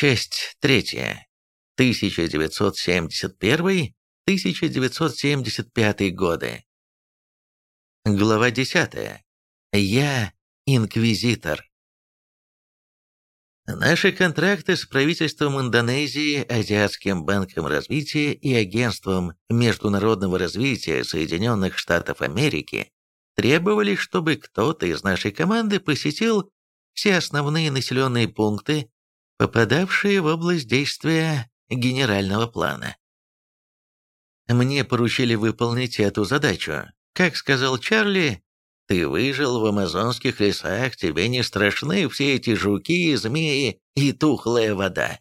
Часть третья. 1971-1975 годы. Глава 10. Я инквизитор. Наши контракты с правительством Индонезии, Азиатским банком развития и Агентством международного развития Соединенных Штатов Америки требовали, чтобы кто-то из нашей команды посетил все основные населенные пункты, попадавшие в область действия генерального плана. Мне поручили выполнить эту задачу. Как сказал Чарли, ты выжил в амазонских лесах, тебе не страшны все эти жуки, змеи и тухлая вода.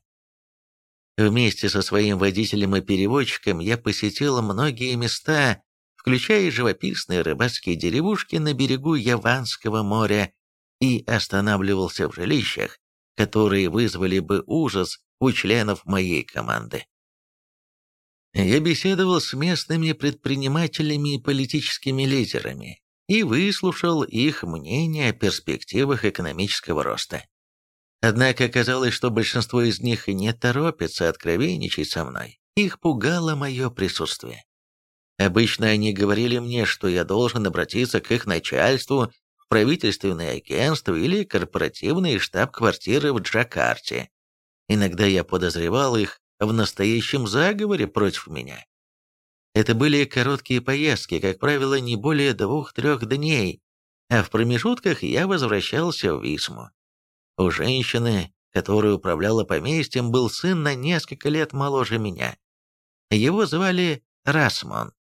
Вместе со своим водителем и переводчиком я посетил многие места, включая живописные рыбацкие деревушки на берегу Яванского моря, и останавливался в жилищах, которые вызвали бы ужас у членов моей команды. Я беседовал с местными предпринимателями и политическими лидерами, и выслушал их мнение о перспективах экономического роста. Однако оказалось, что большинство из них не торопится откровенничать со мной. Их пугало мое присутствие. Обычно они говорили мне, что я должен обратиться к их начальству, в правительственное агентство или корпоративный штаб-квартиры в Джакарте. Иногда я подозревал их в настоящем заговоре против меня. Это были короткие поездки, как правило, не более двух-трех дней, а в промежутках я возвращался в Висму. У женщины, которая управляла поместьем, был сын на несколько лет моложе меня. Его звали Расмон,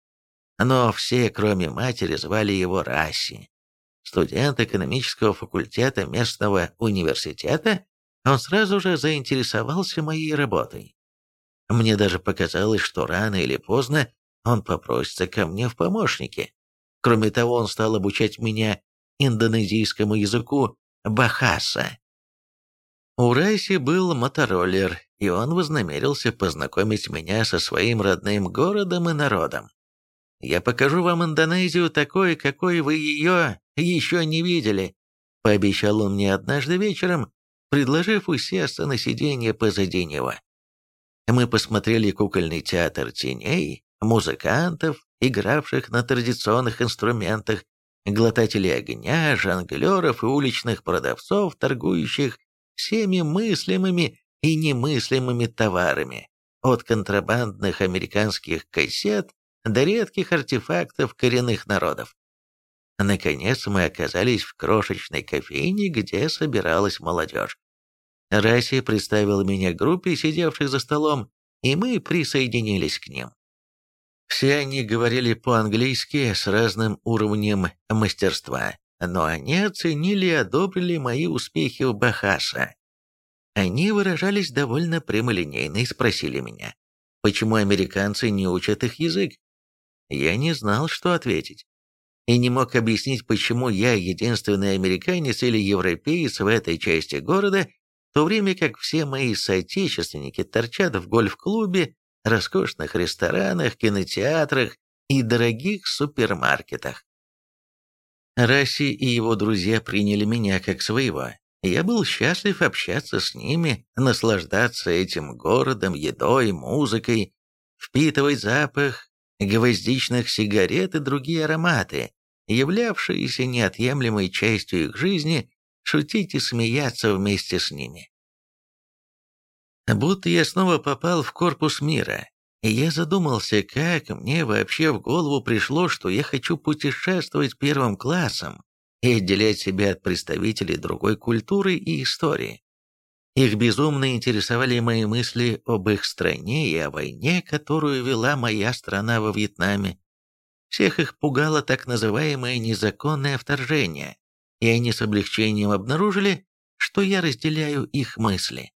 но все, кроме матери, звали его Расси. Студент экономического факультета местного университета, он сразу же заинтересовался моей работой. Мне даже показалось, что рано или поздно он попросится ко мне в помощники. Кроме того, он стал обучать меня индонезийскому языку бахаса. У Райси был мотороллер, и он вознамерился познакомить меня со своим родным городом и народом. «Я покажу вам Индонезию такой, какой вы ее еще не видели», пообещал он мне однажды вечером, предложив усесться на сиденье позади него. Мы посмотрели кукольный театр теней, музыкантов, игравших на традиционных инструментах, глотателей огня, жонглеров и уличных продавцов, торгующих всеми мыслимыми и немыслимыми товарами, от контрабандных американских кассет до редких артефактов коренных народов. Наконец мы оказались в крошечной кофейне, где собиралась молодежь. Расси представил меня группе, сидевших за столом, и мы присоединились к ним. Все они говорили по-английски с разным уровнем мастерства, но они оценили и одобрили мои успехи в Бахаса. Они выражались довольно прямолинейно и спросили меня, почему американцы не учат их язык. Я не знал, что ответить. И не мог объяснить, почему я единственный американец или европеец в этой части города, в то время как все мои соотечественники торчат в гольф-клубе роскошных ресторанах, кинотеатрах и дорогих супермаркетах. Расси и его друзья приняли меня как своего. Я был счастлив общаться с ними, наслаждаться этим городом, едой, музыкой, впитывать запах гвоздичных сигарет и другие ароматы, являвшиеся неотъемлемой частью их жизни, шутить и смеяться вместе с ними будто я снова попал в корпус мира. И я задумался, как мне вообще в голову пришло, что я хочу путешествовать первым классом и отделять себя от представителей другой культуры и истории. Их безумно интересовали мои мысли об их стране и о войне, которую вела моя страна во Вьетнаме. Всех их пугало так называемое незаконное вторжение, и они с облегчением обнаружили, что я разделяю их мысли.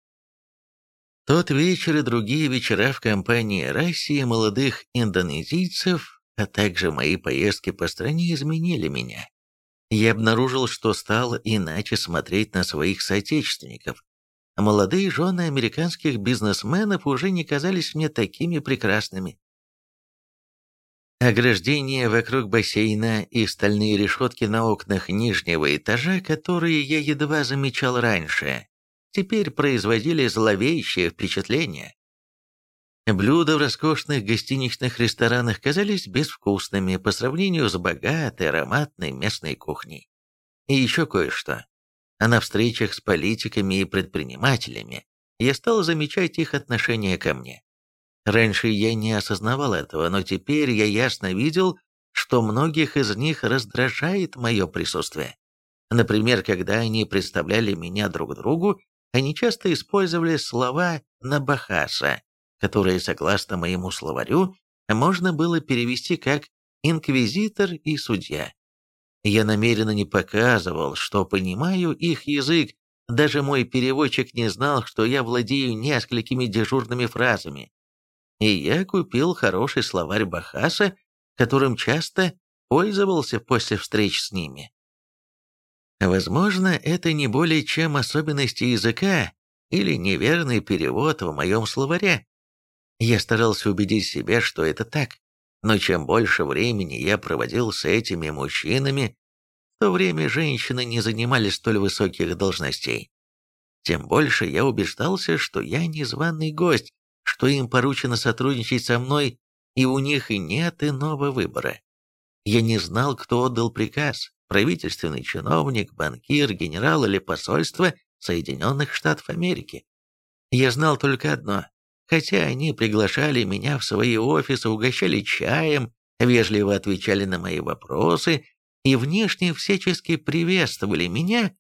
Тот вечер и другие вечера в компании России молодых индонезийцев, а также мои поездки по стране изменили меня. Я обнаружил, что стал иначе смотреть на своих соотечественников. Молодые жены американских бизнесменов уже не казались мне такими прекрасными. Ограждения вокруг бассейна и стальные решетки на окнах нижнего этажа, которые я едва замечал раньше, теперь производили зловещее впечатление. Блюда в роскошных гостиничных ресторанах казались безвкусными по сравнению с богатой, ароматной местной кухней. И еще кое-что. А на встречах с политиками и предпринимателями я стал замечать их отношение ко мне. Раньше я не осознавал этого, но теперь я ясно видел, что многих из них раздражает мое присутствие. Например, когда они представляли меня друг другу, они часто использовали слова «набахаса», которые, согласно моему словарю, можно было перевести как «инквизитор» и «судья». Я намеренно не показывал, что понимаю их язык, даже мой переводчик не знал, что я владею несколькими дежурными фразами. И я купил хороший словарь Бахаса, которым часто пользовался после встреч с ними. Возможно, это не более чем особенности языка или неверный перевод в моем словаре. Я старался убедить себя, что это так, но чем больше времени я проводил с этими мужчинами, в то время женщины не занимали столь высоких должностей, тем больше я убеждался, что я незваный гость, что им поручено сотрудничать со мной, и у них и нет иного выбора. Я не знал, кто отдал приказ, правительственный чиновник, банкир, генерал или посольство Соединенных Штатов Америки. Я знал только одно Хотя они приглашали меня в свои офисы, угощали чаем, вежливо отвечали на мои вопросы и внешне всячески приветствовали меня,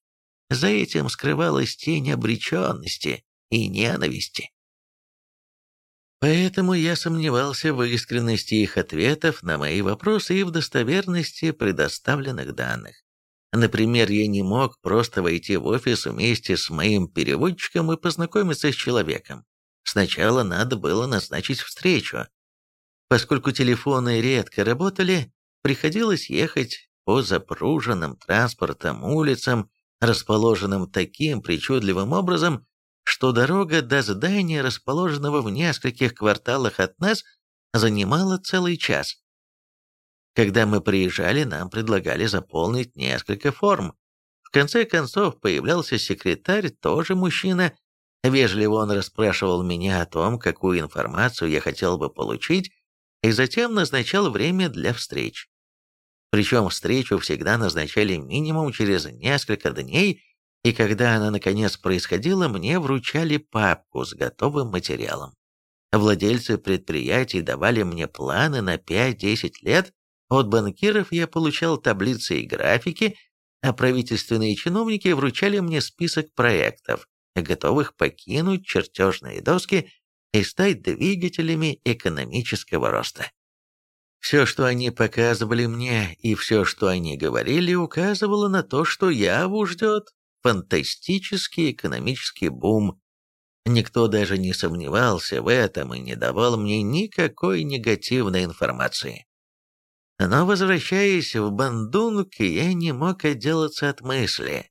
за этим скрывалась тень обреченности и ненависти. Поэтому я сомневался в искренности их ответов на мои вопросы и в достоверности предоставленных данных. Например, я не мог просто войти в офис вместе с моим переводчиком и познакомиться с человеком. Сначала надо было назначить встречу. Поскольку телефоны редко работали, приходилось ехать по запруженным транспортом улицам, расположенным таким причудливым образом, что дорога до здания, расположенного в нескольких кварталах от нас, занимала целый час. Когда мы приезжали, нам предлагали заполнить несколько форм. В конце концов появлялся секретарь, тоже мужчина, Вежливо он расспрашивал меня о том, какую информацию я хотел бы получить, и затем назначал время для встреч. Причем встречу всегда назначали минимум через несколько дней, и когда она наконец происходила, мне вручали папку с готовым материалом. Владельцы предприятий давали мне планы на 5-10 лет, от банкиров я получал таблицы и графики, а правительственные чиновники вручали мне список проектов, готовых покинуть чертежные доски и стать двигателями экономического роста. Все, что они показывали мне, и все, что они говорили, указывало на то, что Яву ждет фантастический экономический бум. Никто даже не сомневался в этом и не давал мне никакой негативной информации. Но, возвращаясь в Бандунг, я не мог отделаться от мысли,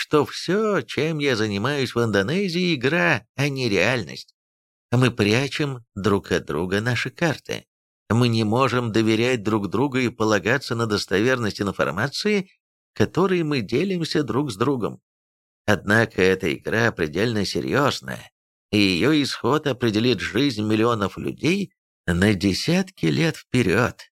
что все, чем я занимаюсь в Индонезии, игра, а не реальность. Мы прячем друг от друга наши карты. Мы не можем доверять друг другу и полагаться на достоверность информации, которой мы делимся друг с другом. Однако эта игра предельно серьезная, и ее исход определит жизнь миллионов людей на десятки лет вперед.